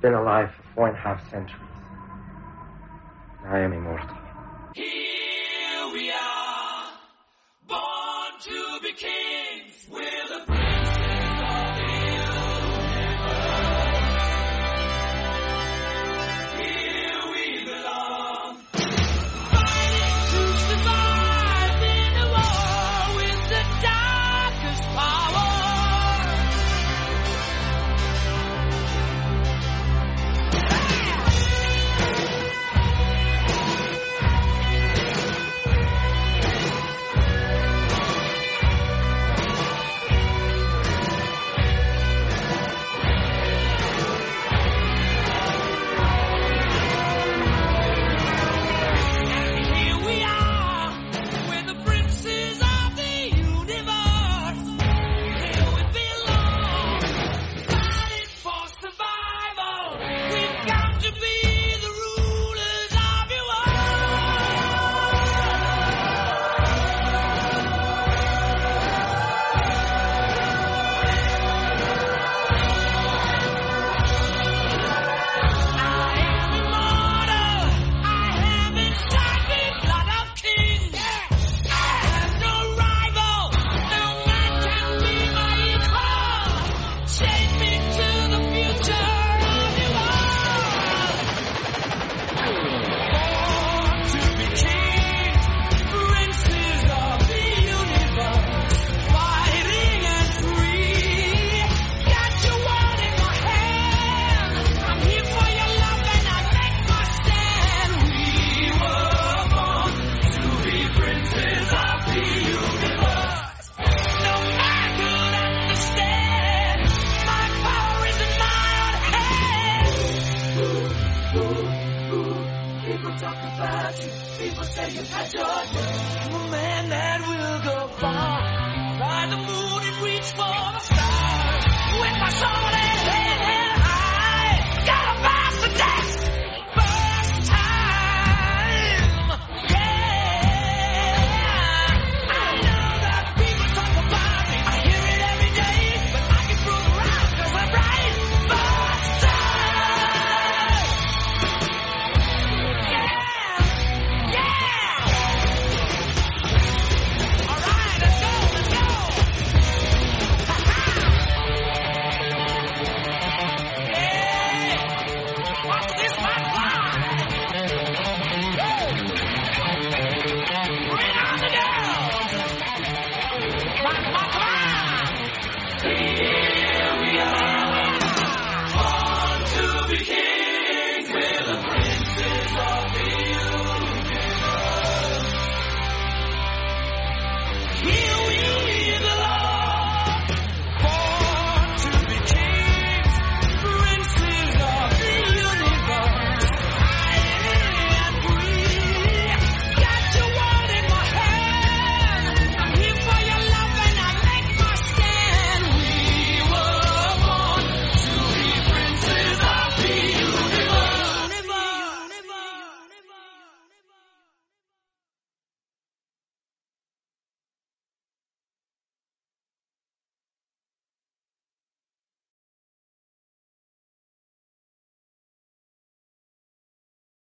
been alive for four and a half centuries. I am immortal. say you adore you. A man that will go far. Ride the moon and reach for the stars. With my song.